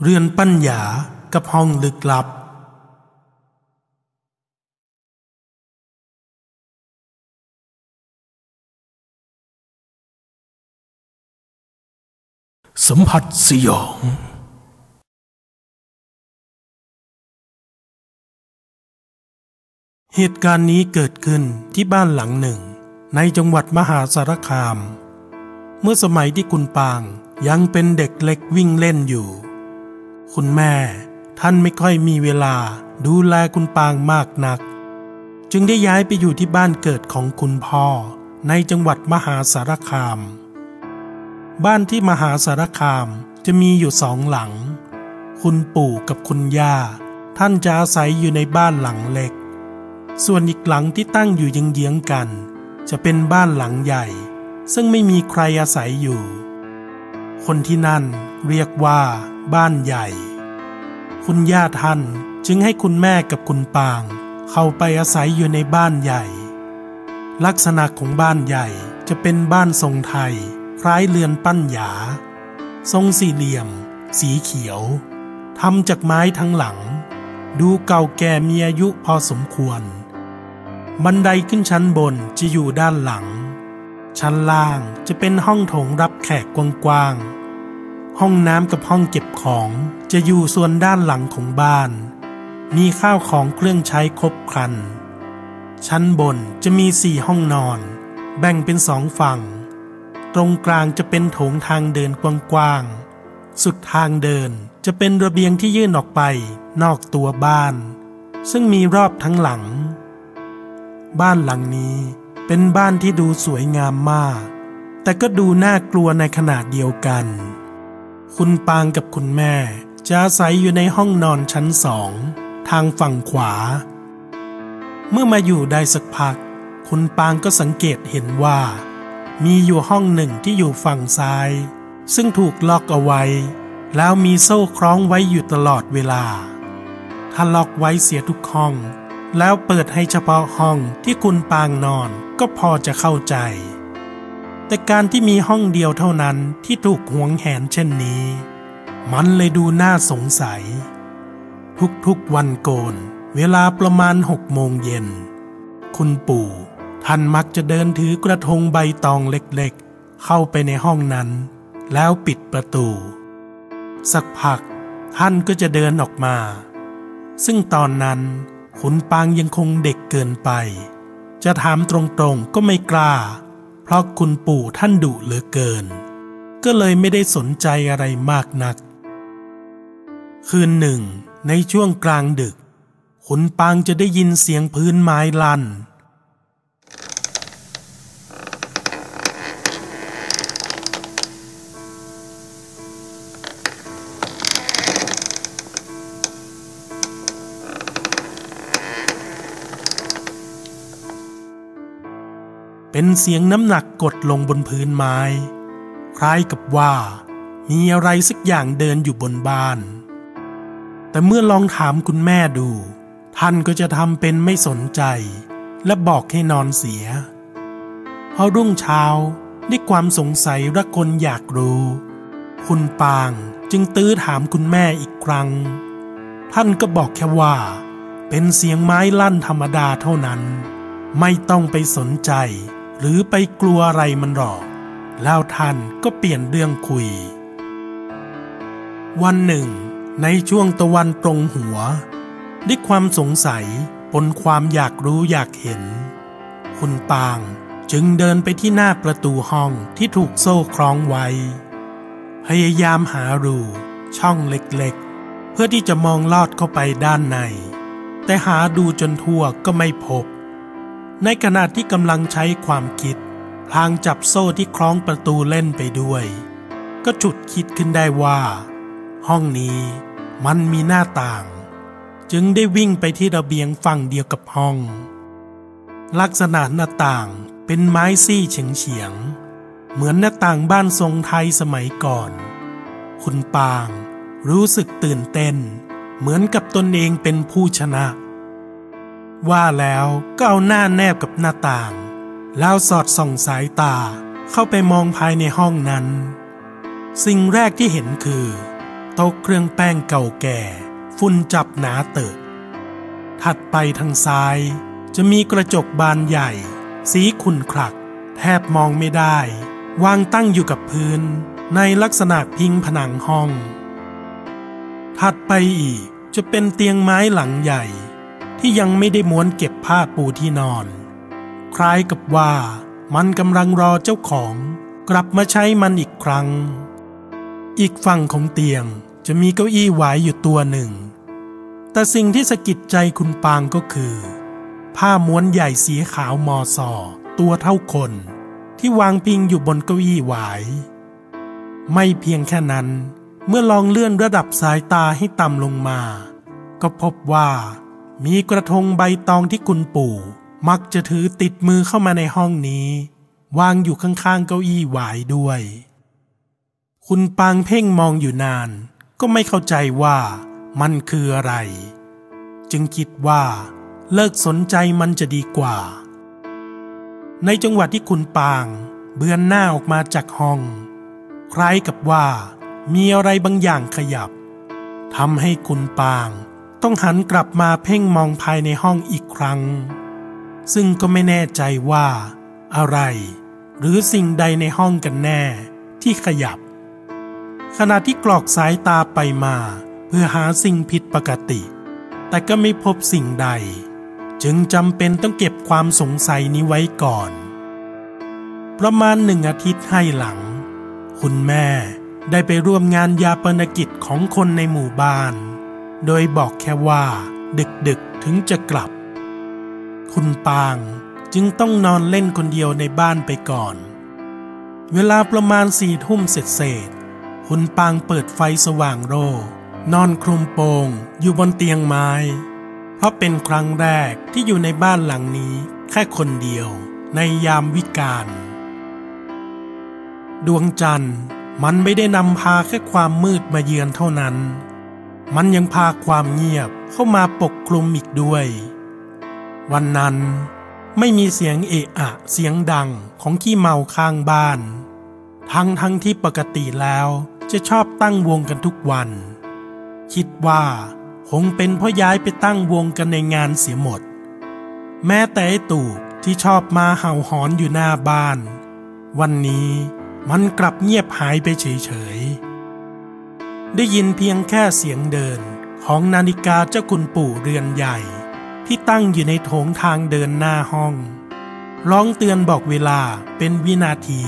เรือนปัญญากับห้องลึกลับสัมผัสสยอง เหตุการณ์นี้เกิดขึ้นที่บ้านหลังหนึ่ง ในจังหวัดมหาสารคาม เมื่อสมัยที่คุณปางยังเป็นเด็กเล็กวิ่งเล่นอยู่ คุณแม่ ท่านไม่ค่อยมีเวลาดูแลคุณปางมากนัก จึงได้ย้ายไปอยู่ที่บ้านเกิดของคุณพ่อ ในจังหวัดมหาสารคาม บ้านที่มหาสารคามจะมีอยู่สองหลัง คุณปู่กับคุณย่า ท่านจะอาศัยอยู่ในบ้านหลังเล็ก ส่วนอีกหลังที่ตั้งอยู่เยื้องๆกัน จะเป็นบ้านหลังใหญ่ ซึ่งไม่มีใครอาศัยอยู่ คนที่นั่นเรียกว่า บ้านใหญ่ คุณย่าท่านจึงให้คุณแม่กับคุณปาง เข้าไปอาศัยอยู่ในบ้านใหญ่ ลักษณะของบ้านใหญ่จะเป็นบ้านทรงไทย คล้ายเรือนปั้นหยา ทรงสี่เหลี่ยม สีเขียวทำจากไม้ทั้งหลัง ดูเก่าแก่มีอายุพอสมควร บันไดขึ้นชั้นบนจะอยู่ด้านหลัง ชั้นล่างจะเป็นห้องโถงรับแขกกว้างๆ ห้องน้ำกับห้องเก็บของจะอยู่ส่วนด้านหลังของบ้าน มีข้าวของเครื่องใช้ครบครัน ชั้นบนจะมีสี่ห้องนอน แบ่งเป็นสองฝั่ง ตรงกลางจะเป็นโถงทางเดินกว้างๆ สุดทางเดินจะเป็นระเบียงที่ยื่นออกไปนอกตัวบ้าน ซึ่งมีรอบทั้งหลัง บ้านหลังนี้เป็นบ้านที่ดูสวยงามมาก แต่ก็ดูน่ากลัวในขนาดเดียวกัน คุณปางกับคุณแม่ จะอาศัยอยู่ในห้องนอนชั้นสอง ทางฝั่งขวา เมื่อมาอยู่ได้สักพัก คุณปางก็สังเกตเห็นว่า มีอยู่ห้องหนึ่งที่อยู่ฝั่งซ้าย ซึ่งถูกล็อกเอาไว้ แล้วมีโซ่คล้องไว้อยู่ตลอดเวลา ถ้าล็อกไว้เสียทุกห้อง แล้วเปิดให้เฉพาะห้องที่คุณปางนอนก็พอจะเข้าใจ แต่การที่มีห้องเดียวเท่านั้นที่ถูกหวงแหนเช่นนี้ มันเลยดูน่าสงสัย ทุกๆวันโกน เวลาประมาณหกโมงเย็น คุณปู่ท่านมักจะเดินถือกระทงใบตองเล็กๆ เข้าไปในห้องนั้น แล้วปิดประตู สักพักท่านก็จะเดินออกมา ซึ่งตอนนั้นคุณปางยังคงเด็กเกินไป จะถามตรงๆก็ไม่กล้า ราะคุณปู่ท่านดุเหลือเกิน ก็เลยไม่ได้สนใจอะไรมากนัก คืนหนึ่ง ในช่วงกลางดึก ขุนปางจะได้ยินเสียงพื้นไม้ลั่น เป็นเสียงน้ำหนักกดลงบนพื้นไม้ คล้ายกับว่า มีอะไรสักอย่างเดินอยู่บนบ้าน แต่เมื่อลองถามคุณแม่ดู ท่านก็จะทำเป็นไม่สนใจ และบอกให้นอนเสียพอรุ่งเช้าด้วยความสงสัยระคนอยากรู้ คุณปางจึงตื้อถามคุณแม่อีกครั้ง ท่านก็บอกแค่ว่า เป็นเสียงไม้ลั่นธรรมดาเท่านั้น ไม่ต้องไปสนใจ หรือไปกลัวอะไรมันหรอก แล้วท่านก็เปลี่ยนเรื่องคุย วันหนึ่ง ในช่วงตะวันตรงหัว ด้วยความสงสัยปนความอยากรู้อยากเห็น คุณปางจึงเดินไปที่หน้าประตูห้องที่ถูกโซ่คล้องไว้ พยายามหารูช่องเล็กๆ เพื่อที่จะมองลอดเข้าไปด้านใน แต่หาดูจนทั่วก็ไม่พบ ในขณะที่กำลังใช้ความคิด พลางจับโซ่ที่คล้องประตูเล่นไปด้วย ก็จุดคิดขึ้นได้ว่า ห้องนี้มันมีหน้าต่าง จึงได้วิ่งไปที่ระเบียงฝั่งเดียวกับห้อง ลักษณะหน้าต่างเป็นไม้ซี่เฉียงเฉียง เหมือนหน้าต่างบ้านทรงไทยสมัยก่อน คุณปางรู้สึกตื่นเต้น เหมือนกับตนเองเป็นผู้ชนะ ว่าแล้วก็เอาหน้าแนบกับหน้าต่าง แล้วสอดส่องสายตาเข้าไปมองภายในห้องนั้น สิ่งแรกที่เห็นคือโต๊ะเครื่องแป้งเก่าแก่ ฝุ่นจับหนาเติบถัดไปทางซ้าย จะมีกระจกบานใหญ่ สีขุ่นขลัก แทบมองไม่ได้ วางตั้งอยู่กับพื้น ในลักษณะพิงผนังห้อง ถัดไปอีกจะเป็นเตียงไม้หลังใหญ่ ที่ยังไม่ได้ม้วนเก็บผ้าปูที่นอน คล้ายกับว่ามันกำลังรอเจ้าของกลับมาใช้มันอีกครั้ง อีกฝั่งของเตียงจะมีเก้าอี้หวายอยู่ตัวหนึ่ง แต่สิ่งที่สะกิดใจคุณปางก็คือ ผ้าม้วนใหญ่สีขาวมอสอตัวเท่าคน ที่วางพิงอยู่บนเก้าอี้หวาย ไม่เพียงแค่นั้น เมื่อลองเลื่อนระดับสายตาให้ต่ำลงมา ก็พบว่า มีกระทงใบตองที่คุณปู่ มักจะถือติดมือเข้ามาในห้องนี้ วางอยู่ข้างๆเก้าอี้หวายด้วย คุณปางเพ่งมองอยู่นาน ก็ไม่เข้าใจว่ามันคืออะไร จึงคิดว่าเลิกสนใจมันจะดีกว่า ในจังหวะที่คุณปาง เบือนหน้าออกมาจากห้อง คล้ายกับว่ามีอะไรบางอย่างขยับทำให้คุณปาง ต้องหันกลับมาเพ่งมองภายในห้องอีกครั้ง ซึ่งก็ไม่แน่ใจว่า อะไร หรือสิ่งใดในห้องกันแน่ที่ขยับ ขณะที่กรอกสายตาไปมา เพื่อหาสิ่งผิดปกติ แต่ก็ไม่พบสิ่งใด จึงจำเป็นต้องเก็บความสงสัยนี้ไว้ก่อน ประมาณหนึ่งอาทิตย์ให้หลัง คุณแม่ได้ไปร่วมงานยาปนกิจของคนในหมู่บ้าน โดยบอกแค่ว่าดึกๆถึงจะกลับ คุณปางจึงต้องนอนเล่นคนเดียวในบ้านไปก่อน เวลาประมาณสี่ทุ่มเสร็จเศษคุณปางเปิดไฟสว่างโร นอนคลุมโปงอยู่บนเตียงไม้ เพราะเป็นครั้งแรกที่อยู่ในบ้านหลังนี้แค่คนเดียวในยามวิกาลดวงจันทร์มันไม่ได้นำพาแค่ความมืดมาเยือนเท่านั้น มันยังพาความเงียบเข้ามาปกคลุมอีกด้วย วันนั้นไม่มีเสียงเอะอะเสียงดังของขี้เมาข้างบ้าน ทั้งทั้งที่ปกติแล้วจะชอบตั้งวงกันทุกวัน คิดว่าคงเป็นเพราะย้ายไปตั้งวงกันในงานเสียหมด แม้แต่ไอ้ตูบที่ชอบมาเห่าหอนอยู่หน้าบ้าน วันนี้มันกลับเงียบหายไปเฉยๆ ได้ยินเพียงแค่เสียงเดินของนาฬิกาเจ้าคุณปู่เรือนใหญ่ ที่ตั้งอยู่ในโถงทางเดินหน้าห้อง ร้องเตือนบอกเวลาเป็นวินาที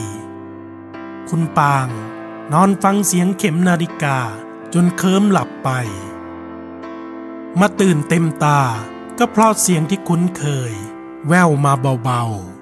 คุณปางนอนฟังเสียงเข็มนาฬิกาจนเคิมหลับไป มาตื่นเต็มตาก็เพราะเสียงที่คุ้นเคย แว่วมาเบาๆ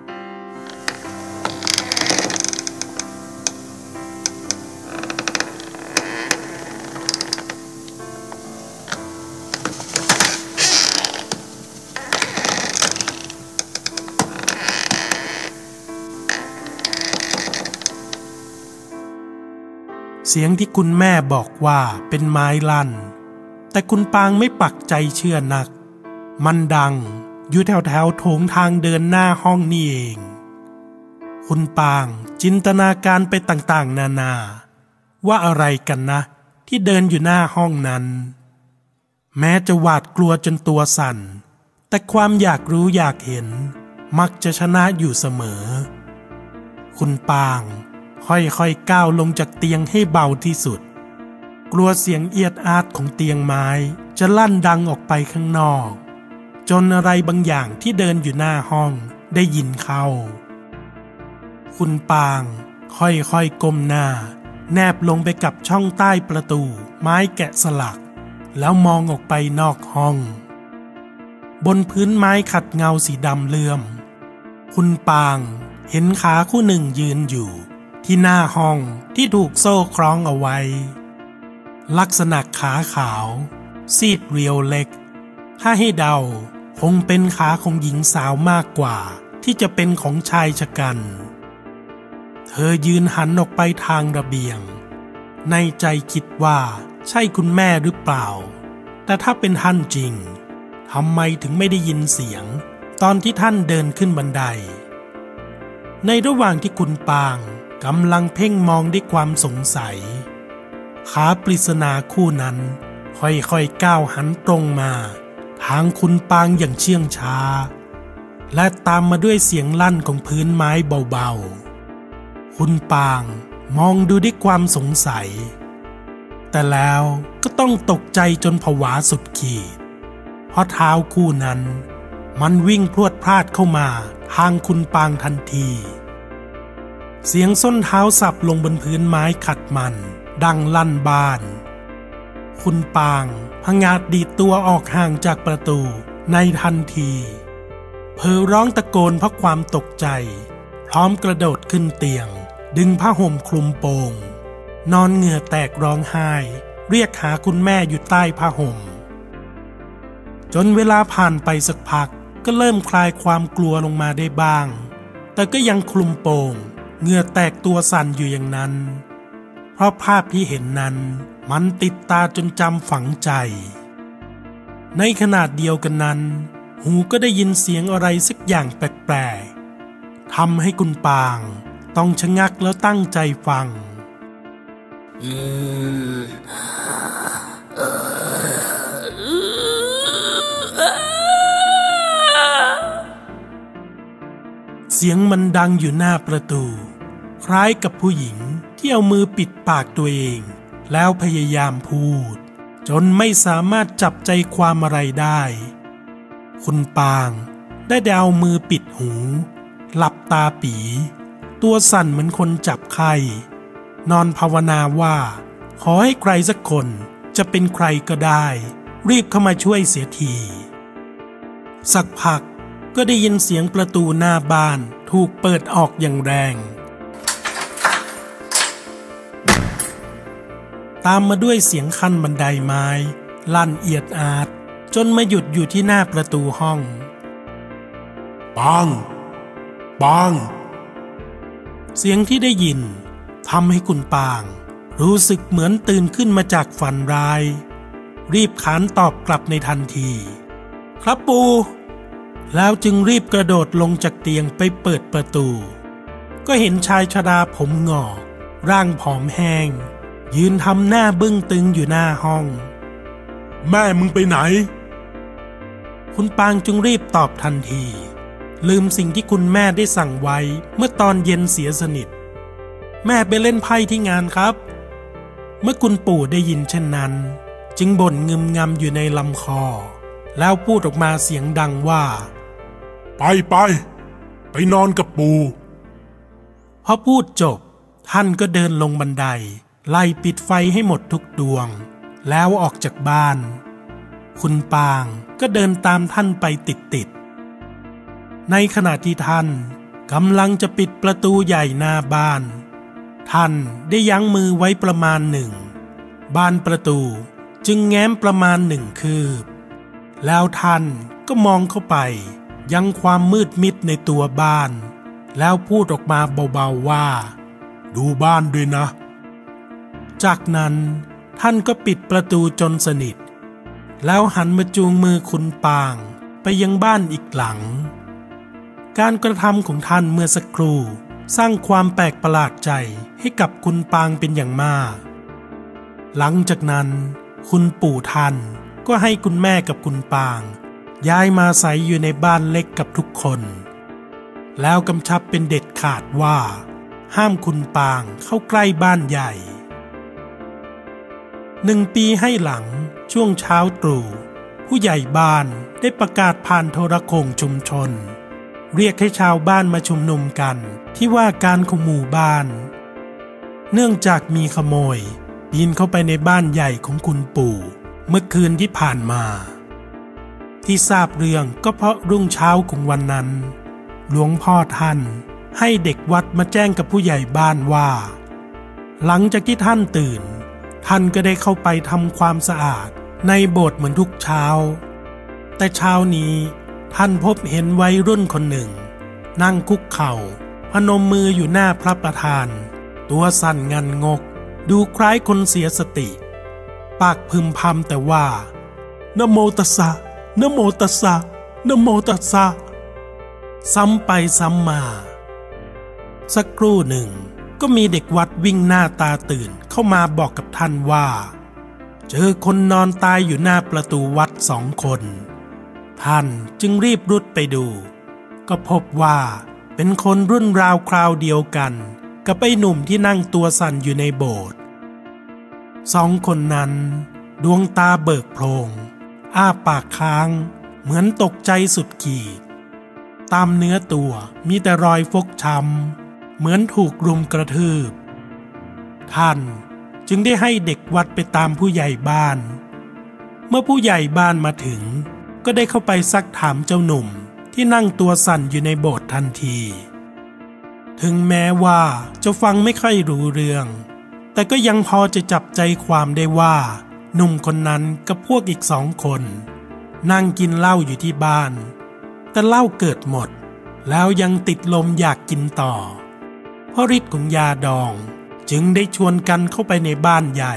เสียงที่คุณแม่บอกว่าเป็นไม้ลั่น แต่คุณปางไม่ปักใจเชื่อนัก มันดังอยู่แถวแถวโถงทางเดินหน้าห้องนี่เอง คุณปางจินตนาการไปต่างๆ นานา ว่าอะไรกันนะ ที่เดินอยู่หน้าห้องนั้น แม้จะหวาดกลัวจนตัวสั่น แต่ความอยากรู้อยากเห็น มักจะชนะอยู่เสมอ คุณปาง ค่อยๆก้าวลงจากเตียงให้เบาที่สุด กลัวเสียงเอียดอาดของเตียงไม้จะลั่นดังออกไปข้างนอก จนอะไรบางอย่างที่เดินอยู่หน้าห้องได้ยินเข้า คุณปางค่อยๆก้มหน้า แนบลงไปกับช่องใต้ประตู ไม้แกะสลัก แล้วมองออกไปนอกห้อง บนพื้นไม้ขัดเงาสีดำเลื่อม คุณปางเห็นขาคู่หนึ่งยืนอยู่ ที่หน้าห้องที่ถูกโซ่คล้องเอาไว้ ลักษณะขาขาว ซีดเรียวเล็ก ถ้าให้เดาคงเป็นขาของหญิงสาวมากกว่า ที่จะเป็นของชายชะกัน เธอยืนหันออกไปทางระเบียง ในใจคิดว่าใช่คุณแม่หรือเปล่า แต่ถ้าเป็นท่านจริงทำไมถึงไม่ได้ยินเสียง ตอนที่ท่านเดินขึ้นบันได ในระหว่างที่คุณปาง กำลังเพ่งมองด้วยความสงสัย ขาปริศนาคู่นั้น ค่อยๆก้าวหันตรงมา ทางคุณปางอย่างเชื่องช้า และตามมาด้วยเสียงลั่นของพื้นไม้เบาๆ คุณปางมองดูด้วยความสงสัย แต่แล้วก็ต้องตกใจจนผวาสุดขีด เพราะเท้าคู่นั้น มันวิ่งพรวดพลาดเข้ามาทางคุณปางทันที เสียงส้นเท้าสับลงบนพื้นไม้ขัดมัน ดังลั่นบาน คุณปางพงาดดีดตัวออกห่างจากประตูในทันที เพอร้องตะโกนเพราะความตกใจ พร้อมกระโดดขึ้นเตียง ดึงผ้าห่มคลุมโปง นอนเหงื่อแตกร้องไห้ เรียกหาคุณแม่อยู่ใต้ผ้าห่ม จนเวลาผ่านไปสักพักก็เริ่มคลายความกลัวลงมาได้บ้าง แต่ก็ยังคลุมโปง เหงื่อแตกตัวสั่นอยู่อย่างนั้น เพราะภาพที่เห็นนั้นมันติดตาจนจำฝังใจ ในขนาดเดียวกันนั้น หูก็ได้ยินเสียงอะไรสักอย่างแปลกๆทำให้คุณปางต้องชะงักแล้วตั้งใจฟังเสียงมันดังอยู่หน้าประตู คล้ายกับผู้หญิงที่เอามือปิดปากตัวเอง แล้วพยายามพูด จนไม่สามารถจับใจความอะไรได้ คุณปางได้แต่เอามือปิดหู หลับตาปี ตัวสั่นเหมือนคนจับไข้นอนภาวนาว่า ขอให้ใครสักคนจะเป็นใครก็ได้ รีบเข้ามาช่วยเสียที สักพักก็ได้ยินเสียงประตูหน้าบ้านถูกเปิดออกอย่างแรง ตามมาด้วยเสียงขั้นบันไดไม้ ลั่นเอียดอาด จนมาหยุดอยู่ที่หน้าประตูห้อง ปัง ปัง เสียงที่ได้ยินทำให้คุณปาง รู้สึกเหมือนตื่นขึ้นมาจากฝันร้าย รีบขานตอบกลับในทันที ครับปู แล้วจึงรีบกระโดดลงจากเตียงไปเปิดประตู ก็เห็นชายชราผมงอก ร่างผอมแห้ง ยืนทำหน้าบึ้งตึงอยู่หน้าห้อง แม่มึงไปไหน คุณปางจึงรีบตอบทันที ลืมสิ่งที่คุณแม่ได้สั่งไว้เมื่อตอนเย็นเสียสนิท แม่ไปเล่นไพ่ที่งานครับ เมื่อคุณปู่ได้ยินเช่นนั้น จึงบ่นงึมงำอยู่ในลำคอ แล้วพูดออกมาเสียงดังว่า ไปไปไปนอนกับปู่พอพูดจบท่านก็เดินลงบันได ไล่ปิดไฟให้หมดทุกดวง แล้วออกจากบ้าน คุณปางก็เดินตามท่านไปติดๆ ในขณะที่ท่านกำลังจะปิดประตูใหญ่หน้าบ้าน ท่านได้ยั้งมือไว้ประมาณหนึ่ง บานประตูจึงแง้มประมาณหนึ่งคืบ แล้วท่านก็มองเข้าไป ยังความมืดมิดในตัวบ้าน แล้วพูดออกมาเบาๆว่า ดูบ้านด้วยนะ จากนั้นท่านก็ปิดประตูจนสนิท แล้วหันมาจูงมือคุณปางไปยังบ้านอีกหลัง การกระทำของท่านเมื่อสักครู่สร้างความแปลกประหลาดใจให้กับคุณปางเป็นอย่างมาก หลังจากนั้น คุณปู่ท่านก็ให้คุณแม่กับคุณปาง ย้ายมาใส่อยู่ในบ้านเล็กกับทุกคน แล้วกำชับเป็นเด็ดขาดว่า ห้ามคุณปางเข้าใกล้บ้านใหญ่ หนึ่งปีให้หลังช่วงเช้าตรู่ผู้ใหญ่บ้านได้ประกาศผ่านโทรโขงชุมชน เรียกให้ชาวบ้านมาชุมนุมกันที่ว่าการของหมู่บ้าน เนื่องจากมีขโมยปีนเข้าไปในบ้านใหญ่ของคุณปู่ เมื่อคืนที่ผ่านมา ที่ทราบเรื่องก็เพราะรุ่งเช้าของวันนั้น หลวงพ่อท่านให้เด็กวัดมาแจ้งกับผู้ใหญ่บ้านว่า หลังจากที่ท่านตื่น ท่านก็ได้เข้าไปทำความสะอาดในโบสถ์เหมือนทุกเช้า แต่เช้านี้ท่านพบเห็นวัยรุ่นคนหนึ่ง นั่งคุกเข่า พนมมืออยู่หน้าพระประธาน ตัวสั่นงันงก ดูคล้ายคนเสียสติ ปากพึมพำแต่ว่านโมตัสสะนโมตัสสะนโมตัสสะซ้ำไปซ้ำมา สักครู่หนึ่ง ก็มีเด็กวัดวิ่งหน้าตาตื่นเข้ามาบอกกับท่านว่า เจอคนนอนตายอยู่หน้าประตูวัดสองคน ท่านจึงรีบรุดไปดู ก็พบว่าเป็นคนรุ่นราวคราวเดียวกันกับไอ้หนุ่มที่นั่งตัวสั่นอยู่ในโบสถ์สองคนนั้น ดวงตาเบิกโพลงอ้าปากค้าง เหมือนตกใจสุดขีด ตามเนื้อตัวมีแต่รอยฟกช้ำ เหมือนถูกรุมกระทืบ ท่านจึงได้ให้เด็กวัดไปตามผู้ใหญ่บ้าน เมื่อผู้ใหญ่บ้านมาถึง ก็ได้เข้าไปซักถามเจ้าหนุ่มที่นั่งตัวสั่นอยู่ในโบสถ์ทันที ถึงแม้ว่าจะฟังไม่ค่อยรู้เรื่อง แต่ก็ยังพอจะจับใจความได้ว่าหนุ่มคนนั้นกับพวกอีกสองคน นั่งกินเหล้าอยู่ที่บ้าน แต่เหล้าเกิดหมด แล้วยังติดลมอยากกินต่อ เพราะฤทธิ์ของยาดองจึงได้ชวนกันเข้าไปในบ้านใหญ่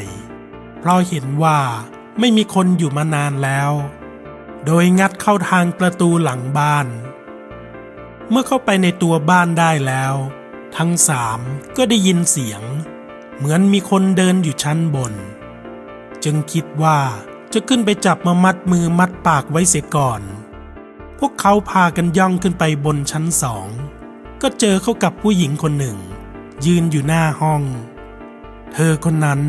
เพราะเห็นว่าไม่มีคนอยู่มานานแล้ว โดยงัดเข้าทางประตูหลังบ้าน เมื่อเข้าไปในตัวบ้านได้แล้ว ทั้งสามก็ได้ยินเสียง เหมือนมีคนเดินอยู่ชั้นบน จึงคิดว่าจะขึ้นไปจับมามัดมือมัดปากไว้เสียก่อน พวกเขาพากันย่องขึ้นไปบนชั้นสอง ก็เจอเข้ากับผู้หญิงคนหนึ่ง ยืนอยู่หน้าห้อง เธอคนนั้น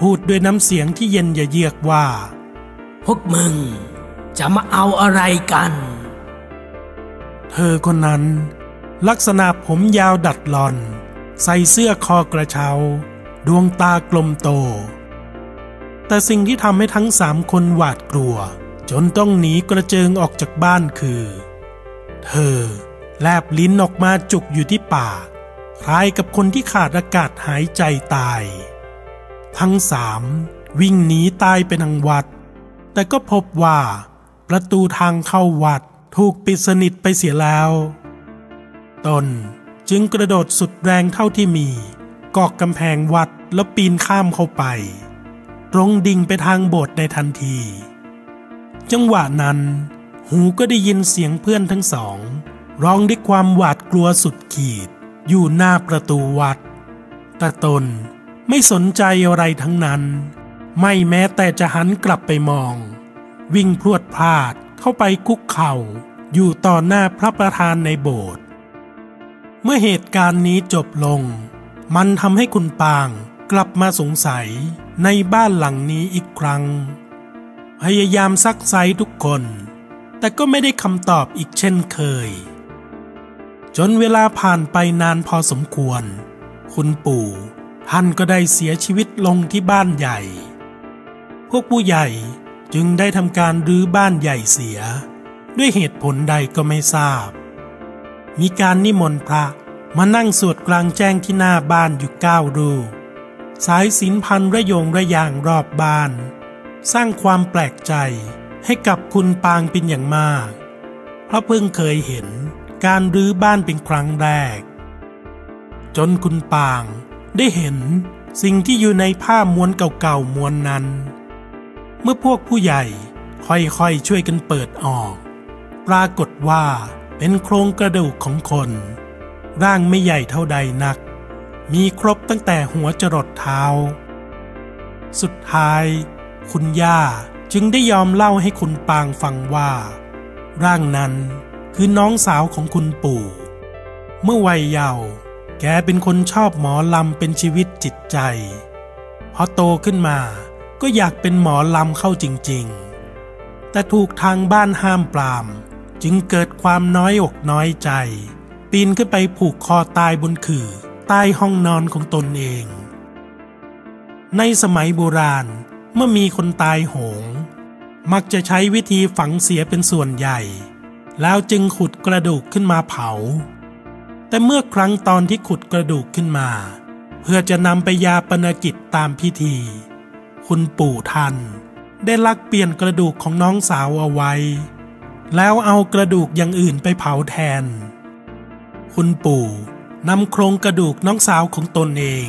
พูดด้วยน้ำเสียงที่เย็นเยือกว่า พวกมึงจะมาเอาอะไรกัน เธอคนนั้น ลักษณะผมยาวดัดหลอน ใส่เสื้อคอกระเช้า ดวงตากลมโต แต่สิ่งที่ทำให้ทั้งสามคนหวาดกลัว จนต้องหนีกระเจิงออกจากบ้านคือ เธอ แลบลิ้นออกมาจุกอยู่ที่ปาก คล้ายกับคนที่ขาดอากาศหายใจตาย ทั้งสามวิ่งหนีตายไปทางวัด แต่ก็พบว่า ประตูทางเข้าวัดถูกปิดสนิทไปเสียแล้ว ตนจึงกระโดดสุดแรงเท่าที่มีกอกกำแพงวัดแล้วปีนข้ามเข้าไป ตรงดิ่งไปทางโบสถ์ในทันที จังหวะนั้น หูก็ได้ยินเสียงเพื่อนทั้งสอง ร้องด้วยความหวาดกลัวสุดขีด อยู่หน้าประตูวัด แต่ตนไม่สนใจอะไรทั้งนั้น ไม่แม้แต่จะหันกลับไปมอง วิ่งพรวดพลาดเข้าไปคุกเข่า อยู่ต่อหน้าพระประธานในโบสถ์เมื่อเหตุการณ์นี้จบลง มันทำให้คุณปางกลับมาสงสัยในบ้านหลังนี้อีกครั้ง พยายามซักไซทุกคน แต่ก็ไม่ได้คำตอบอีกเช่นเคย จนเวลาผ่านไปนานพอสมควร คุณปู่ ท่านก็ได้เสียชีวิตลงที่บ้านใหญ่ พวกผู้ใหญ่จึงได้ทำการรื้อบ้านใหญ่เสีย ด้วยเหตุผลใดก็ไม่ทราบ มีการนิมนต์พระมานั่งสวดกลางแจ้งที่หน้าบ้านอยู่เก้ารูปสายสินพันระยงระยางรอบบ้าน สร้างความแปลกใจให้กับคุณปางเป็นอย่างมาก เพราะเพิ่งเคยเห็น การรื้อบ้านเป็นครั้งแรก จนคุณปางได้เห็นสิ่งที่อยู่ในผ้าม้วนเก่าๆม้วนนั้น เมื่อพวกผู้ใหญ่ค่อยๆช่วยกันเปิดออก ปรากฏว่าเป็นโครงกระดูกของคน ร่างไม่ใหญ่เท่าใดนัก มีครบตั้งแต่หัวจรดเท้า สุดท้าย คุณย่าจึงได้ยอมเล่าให้คุณปางฟังว่า ร่างนั้น คือน้องสาวของคุณปู่ เมื่อวัยเยาว์แกเป็นคนชอบหมอลำเป็นชีวิตจิตใจ พอโตขึ้นมาก็อยากเป็นหมอลำเข้าจริง ๆ แต่ถูกทางบ้านห้ามปราม จึงเกิดความน้อยอกน้อยใจ ปีนขึ้นไปผูกคอตายบนขื่อใต้ห้องนอนของตนเอง ในสมัยโบราณเมื่อมีคนตายโหง มักจะใช้วิธีฝังเสียเป็นส่วนใหญ่ แล้วจึงขุดกระดูกขึ้นมาเผา แต่เมื่อครั้งตอนที่ขุดกระดูกขึ้นมา เพื่อจะนำไปยาปนกิจตามพิธี คุณปู่ท่านได้ลักเปลี่ยนกระดูกของน้องสาวเอาไว้ แล้วเอากระดูกอย่างอื่นไปเผาแทน คุณปู่นำโครงกระดูกน้องสาวของตนเอง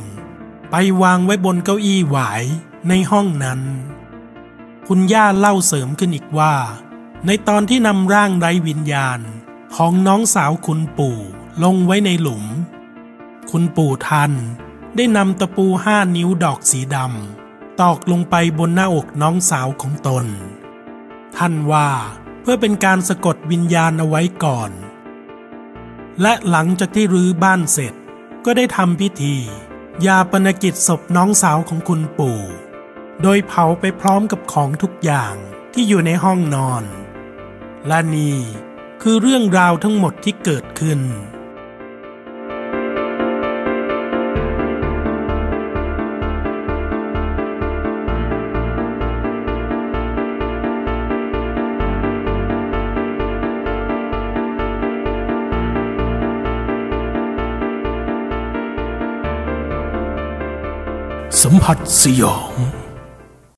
ไปวางไว้บนเก้าอี้หวายในห้องนั้น คุณย่าเล่าเสริมขึ้นอีกว่า ในตอนที่นำร่างไร้วิญญาณของน้องสาวคุณปู่ลงไว้ในหลุม คุณปู่ท่านได้นำตะปูห้านิ้วดอกสีดำตอกลงไปบนหน้าอกน้องสาวของตน ท่านว่าเพื่อเป็นการสะกดวิญญาณเอาไว้ก่อน และหลังจากที่รื้อบ้านเสร็จก็ได้ทำพิธี ยาปนกิจศพน้องสาวของคุณปู่ โดยเผาไปพร้อมกับของทุกอย่างที่อยู่ในห้องนอน และนี่คือเรื่องราวทั้งหมดที่เกิดขึ้น สัมผัสสยอง